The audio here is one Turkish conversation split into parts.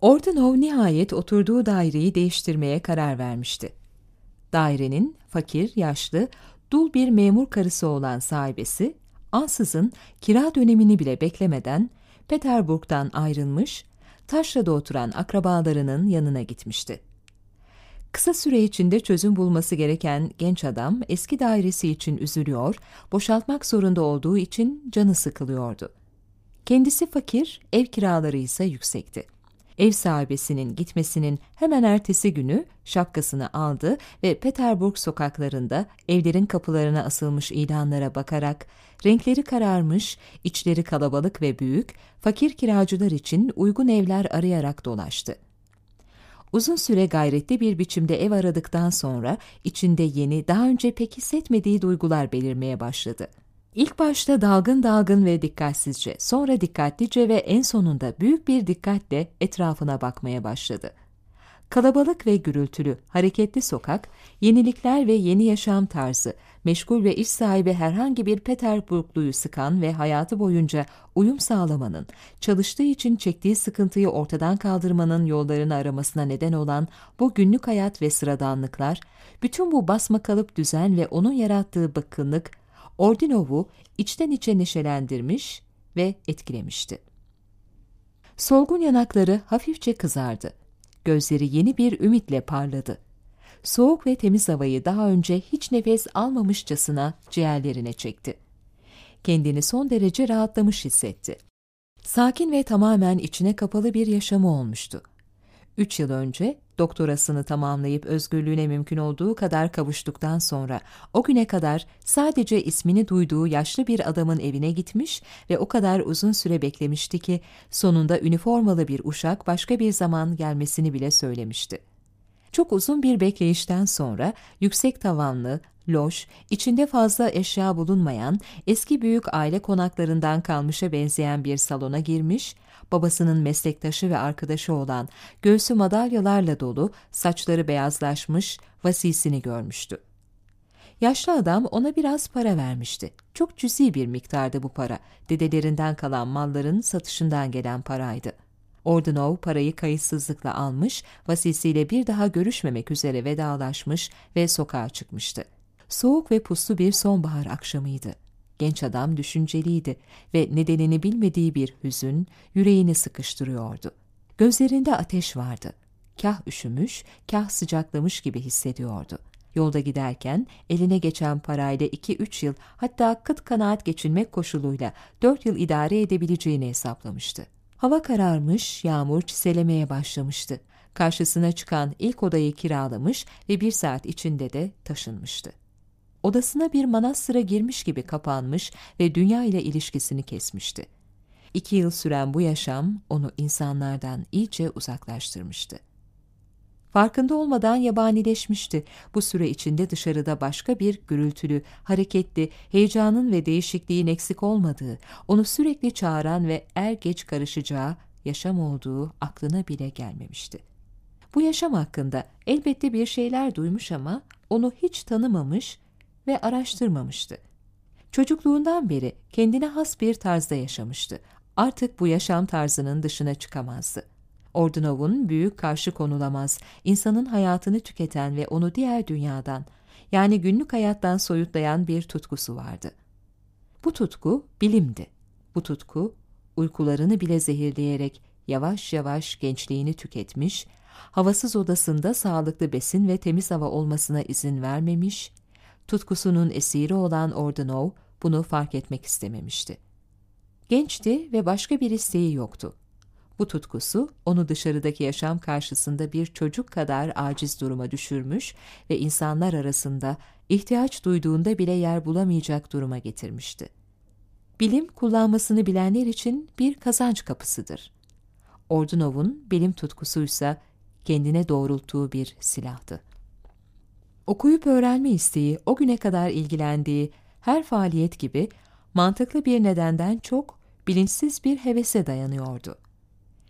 Ordunov nihayet oturduğu daireyi değiştirmeye karar vermişti. Dairenin fakir, yaşlı, dul bir memur karısı olan sahibesi, ansızın kira dönemini bile beklemeden Peterburg'dan ayrılmış, taşrada oturan akrabalarının yanına gitmişti. Kısa süre içinde çözüm bulması gereken genç adam eski dairesi için üzülüyor, boşaltmak zorunda olduğu için canı sıkılıyordu. Kendisi fakir, ev kiraları ise yüksekti. Ev sahibesinin gitmesinin hemen ertesi günü şapkasını aldı ve Peterburg sokaklarında evlerin kapılarına asılmış ilanlara bakarak renkleri kararmış, içleri kalabalık ve büyük, fakir kiracılar için uygun evler arayarak dolaştı. Uzun süre gayretli bir biçimde ev aradıktan sonra içinde yeni, daha önce pek hissetmediği duygular belirmeye başladı. İlk başta dalgın dalgın ve dikkatsizce, sonra dikkatlice ve en sonunda büyük bir dikkatle etrafına bakmaya başladı. Kalabalık ve gürültülü, hareketli sokak, yenilikler ve yeni yaşam tarzı, meşgul ve iş sahibi herhangi bir Peterburgluyu sıkan ve hayatı boyunca uyum sağlamanın, çalıştığı için çektiği sıkıntıyı ortadan kaldırmanın yollarını aramasına neden olan bu günlük hayat ve sıradanlıklar, bütün bu basma kalıp düzen ve onun yarattığı bakınlık, Ordinov'u içten içe neşelendirmiş ve etkilemişti. Solgun yanakları hafifçe kızardı. Gözleri yeni bir ümitle parladı. Soğuk ve temiz havayı daha önce hiç nefes almamışçasına ciğerlerine çekti. Kendini son derece rahatlamış hissetti. Sakin ve tamamen içine kapalı bir yaşamı olmuştu. Üç yıl önce doktorasını tamamlayıp özgürlüğüne mümkün olduğu kadar kavuştuktan sonra o güne kadar sadece ismini duyduğu yaşlı bir adamın evine gitmiş ve o kadar uzun süre beklemişti ki sonunda üniformalı bir uşak başka bir zaman gelmesini bile söylemişti. Çok uzun bir bekleyişten sonra yüksek tavanlı, loş, içinde fazla eşya bulunmayan, eski büyük aile konaklarından kalmışa benzeyen bir salona girmiş, babasının meslektaşı ve arkadaşı olan, göğsü madalyalarla dolu, saçları beyazlaşmış, vasisini görmüştü. Yaşlı adam ona biraz para vermişti. Çok cüzi bir miktarda bu para, dedelerinden kalan malların satışından gelen paraydı. Ordunov parayı kayıtsızlıkla almış, vasisiyle bir daha görüşmemek üzere vedalaşmış ve sokağa çıkmıştı. Soğuk ve puslu bir sonbahar akşamıydı. Genç adam düşünceliydi ve nedenini bilmediği bir hüzün yüreğini sıkıştırıyordu. Gözlerinde ateş vardı. Kah üşümüş, kah sıcaklamış gibi hissediyordu. Yolda giderken eline geçen parayla iki üç yıl hatta kıt kanaat geçinmek koşuluyla dört yıl idare edebileceğini hesaplamıştı. Hava kararmış, yağmur çiselemeye başlamıştı. Karşısına çıkan ilk odayı kiralamış ve bir saat içinde de taşınmıştı. Odasına bir manastıra girmiş gibi kapanmış ve dünya ile ilişkisini kesmişti. İki yıl süren bu yaşam onu insanlardan iyice uzaklaştırmıştı. Farkında olmadan yabanileşmişti. Bu süre içinde dışarıda başka bir gürültülü, hareketli, heyecanın ve değişikliğin eksik olmadığı, onu sürekli çağıran ve er geç karışacağı yaşam olduğu aklına bile gelmemişti. Bu yaşam hakkında elbette bir şeyler duymuş ama onu hiç tanımamış ve araştırmamıştı. Çocukluğundan beri kendine has bir tarzda yaşamıştı. Artık bu yaşam tarzının dışına çıkamazdı. Ordunov'un büyük karşı konulamaz, insanın hayatını tüketen ve onu diğer dünyadan, yani günlük hayattan soyutlayan bir tutkusu vardı. Bu tutku bilimdi. Bu tutku uykularını bile zehirleyerek yavaş yavaş gençliğini tüketmiş, havasız odasında sağlıklı besin ve temiz hava olmasına izin vermemiş, tutkusunun esiri olan Ordunov bunu fark etmek istememişti. Gençti ve başka bir isteği yoktu. Bu tutkusu onu dışarıdaki yaşam karşısında bir çocuk kadar aciz duruma düşürmüş ve insanlar arasında ihtiyaç duyduğunda bile yer bulamayacak duruma getirmişti. Bilim kullanmasını bilenler için bir kazanç kapısıdır. Ordunov'un bilim tutkusuysa kendine doğrulttuğu bir silahtı. Okuyup öğrenme isteği o güne kadar ilgilendiği her faaliyet gibi mantıklı bir nedenden çok bilinçsiz bir hevese dayanıyordu.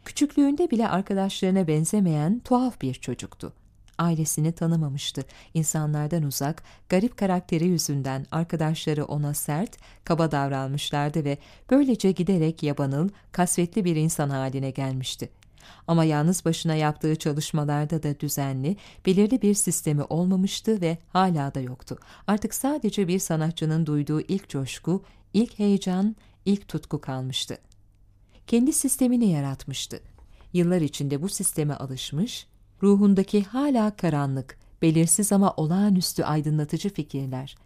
Küçüklüğünde bile arkadaşlarına benzemeyen tuhaf bir çocuktu. Ailesini tanımamıştı. İnsanlardan uzak, garip karakteri yüzünden arkadaşları ona sert, kaba davranmışlardı ve böylece giderek yabanıl, kasvetli bir insan haline gelmişti. Ama yalnız başına yaptığı çalışmalarda da düzenli, belirli bir sistemi olmamıştı ve hala da yoktu. Artık sadece bir sanatçının duyduğu ilk coşku, ilk heyecan, ilk tutku kalmıştı. Kendi sistemini yaratmıştı. Yıllar içinde bu sisteme alışmış, ruhundaki hala karanlık, belirsiz ama olağanüstü aydınlatıcı fikirler,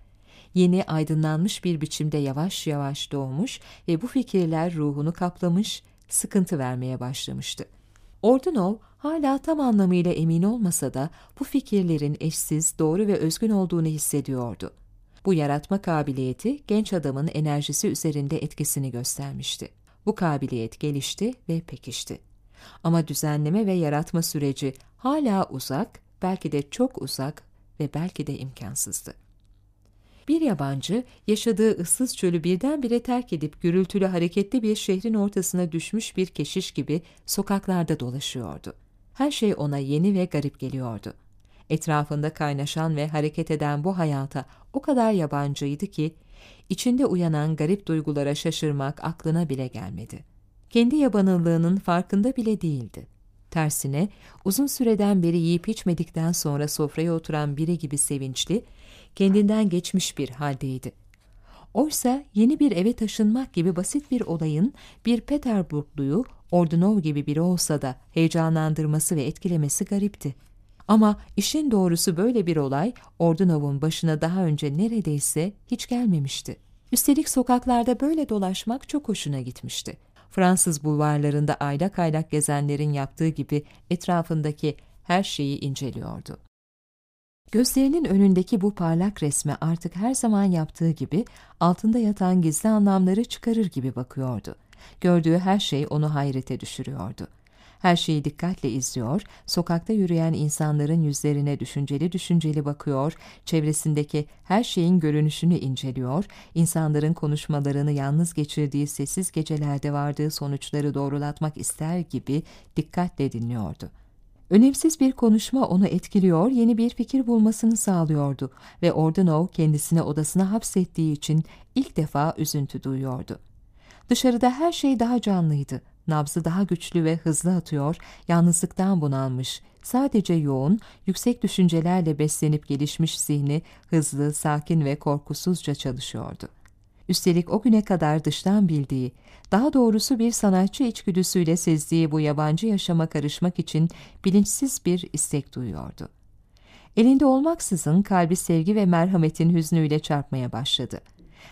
yeni aydınlanmış bir biçimde yavaş yavaş doğmuş ve bu fikirler ruhunu kaplamış, sıkıntı vermeye başlamıştı. Ordunov hala tam anlamıyla emin olmasa da bu fikirlerin eşsiz, doğru ve özgün olduğunu hissediyordu. Bu yaratma kabiliyeti genç adamın enerjisi üzerinde etkisini göstermişti. Bu kabiliyet gelişti ve pekişti. Ama düzenleme ve yaratma süreci hala uzak, belki de çok uzak ve belki de imkansızdı. Bir yabancı yaşadığı ıssız çölü birdenbire terk edip gürültülü hareketli bir şehrin ortasına düşmüş bir keşiş gibi sokaklarda dolaşıyordu. Her şey ona yeni ve garip geliyordu. Etrafında kaynaşan ve hareket eden bu hayata o kadar yabancıydı ki içinde uyanan garip duygulara şaşırmak aklına bile gelmedi. Kendi yabanıllığının farkında bile değildi. Tersine uzun süreden beri yiyip içmedikten sonra sofraya oturan biri gibi sevinçli, kendinden geçmiş bir haldeydi. Oysa yeni bir eve taşınmak gibi basit bir olayın bir Peterburgluyu Ordunov gibi biri olsa da heyecanlandırması ve etkilemesi garipti. Ama işin doğrusu böyle bir olay Ordunov'un başına daha önce neredeyse hiç gelmemişti. Üstelik sokaklarda böyle dolaşmak çok hoşuna gitmişti. Fransız bulvarlarında aylak aylak gezenlerin yaptığı gibi etrafındaki her şeyi inceliyordu. Gözlerinin önündeki bu parlak resme artık her zaman yaptığı gibi altında yatan gizli anlamları çıkarır gibi bakıyordu. Gördüğü her şey onu hayrete düşürüyordu. Her şeyi dikkatle izliyor, sokakta yürüyen insanların yüzlerine düşünceli düşünceli bakıyor, çevresindeki her şeyin görünüşünü inceliyor, insanların konuşmalarını yalnız geçirdiği sessiz gecelerde vardığı sonuçları doğrulatmak ister gibi dikkatle dinliyordu. Önemsiz bir konuşma onu etkiliyor, yeni bir fikir bulmasını sağlıyordu ve Ordunov kendisini odasına hapsettiği için ilk defa üzüntü duyuyordu. Dışarıda her şey daha canlıydı. Nabzı daha güçlü ve hızlı atıyor, yalnızlıktan bunalmış, sadece yoğun, yüksek düşüncelerle beslenip gelişmiş zihni hızlı, sakin ve korkusuzca çalışıyordu. Üstelik o güne kadar dıştan bildiği, daha doğrusu bir sanatçı içgüdüsüyle sezdiği bu yabancı yaşama karışmak için bilinçsiz bir istek duyuyordu. Elinde olmaksızın kalbi sevgi ve merhametin hüznüyle çarpmaya başladı.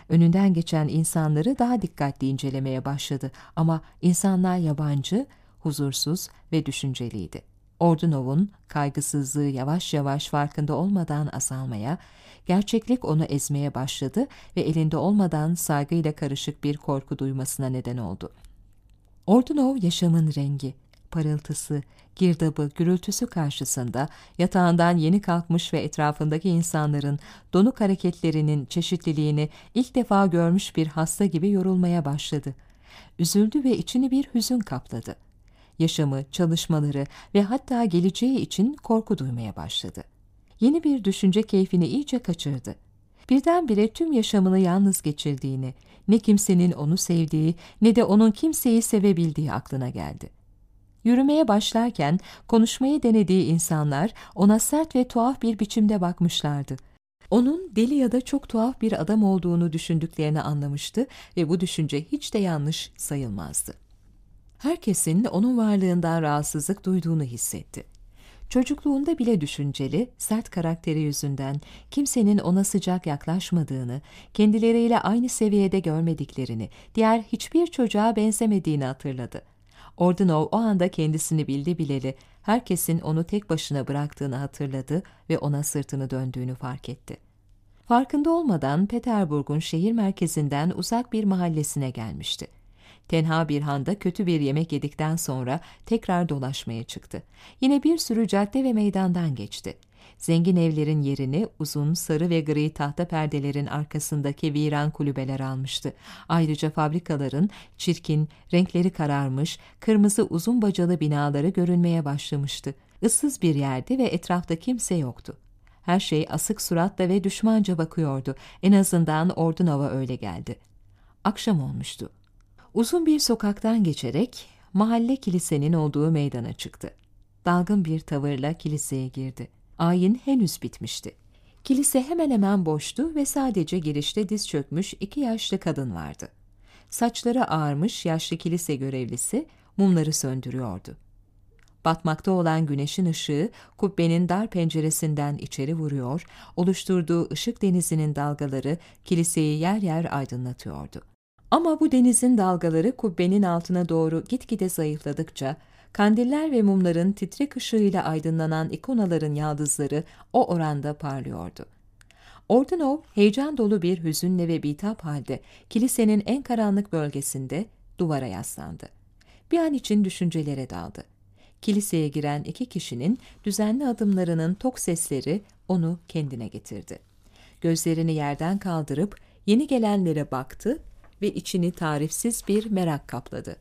Önünden geçen insanları daha dikkatli incelemeye başladı ama insanlar yabancı, huzursuz ve düşünceliydi. Ordunov'un kaygısızlığı yavaş yavaş farkında olmadan azalmaya, gerçeklik onu ezmeye başladı ve elinde olmadan saygıyla karışık bir korku duymasına neden oldu. Ordunov yaşamın rengi, parıltısı, girdabı, gürültüsü karşısında yatağından yeni kalkmış ve etrafındaki insanların donuk hareketlerinin çeşitliliğini ilk defa görmüş bir hasta gibi yorulmaya başladı. Üzüldü ve içini bir hüzün kapladı. Yaşamı, çalışmaları ve hatta geleceği için korku duymaya başladı. Yeni bir düşünce keyfini iyice kaçırdı. Birdenbire tüm yaşamını yalnız geçirdiğini, ne kimsenin onu sevdiği ne de onun kimseyi sevebildiği aklına geldi. Yürümeye başlarken konuşmayı denediği insanlar ona sert ve tuhaf bir biçimde bakmışlardı. Onun deli ya da çok tuhaf bir adam olduğunu düşündüklerini anlamıştı ve bu düşünce hiç de yanlış sayılmazdı. Herkesin onun varlığından rahatsızlık duyduğunu hissetti. Çocukluğunda bile düşünceli, sert karakteri yüzünden kimsenin ona sıcak yaklaşmadığını, kendileriyle aynı seviyede görmediklerini, diğer hiçbir çocuğa benzemediğini hatırladı. Ordunov o anda kendisini bildi bileli, herkesin onu tek başına bıraktığını hatırladı ve ona sırtını döndüğünü fark etti. Farkında olmadan Peterburg'un şehir merkezinden uzak bir mahallesine gelmişti. Tenha bir handa kötü bir yemek yedikten sonra tekrar dolaşmaya çıktı. Yine bir sürü cadde ve meydandan geçti. Zengin evlerin yerini uzun sarı ve gri tahta perdelerin arkasındaki viran kulübeler almıştı. Ayrıca fabrikaların çirkin, renkleri kararmış, kırmızı uzun bacalı binaları görünmeye başlamıştı. Issız bir yerde ve etrafta kimse yoktu. Her şey asık suratla ve düşmanca bakıyordu. En azından Ordunova öyle geldi. Akşam olmuştu. Uzun bir sokaktan geçerek mahalle kilisenin olduğu meydana çıktı. Dalgın bir tavırla kiliseye girdi. Ayin henüz bitmişti. Kilise hemen hemen boştu ve sadece girişte diz çökmüş iki yaşlı kadın vardı. Saçları ağarmış yaşlı kilise görevlisi mumları söndürüyordu. Batmakta olan güneşin ışığı kubbenin dar penceresinden içeri vuruyor, oluşturduğu ışık denizinin dalgaları kiliseyi yer yer aydınlatıyordu. Ama bu denizin dalgaları kubbenin altına doğru gitgide zayıfladıkça, kandiller ve mumların titrek ışığıyla aydınlanan ikonaların yaldızları o oranda parlıyordu. Ordunov heyecan dolu bir hüzünle ve bitap halde kilisenin en karanlık bölgesinde duvara yaslandı. Bir an için düşüncelere daldı. Kiliseye giren iki kişinin düzenli adımlarının tok sesleri onu kendine getirdi. Gözlerini yerden kaldırıp yeni gelenlere baktı ve içini tarifsiz bir merak kapladı.